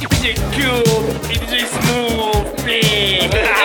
DJ Cube e DJ Smooth. me.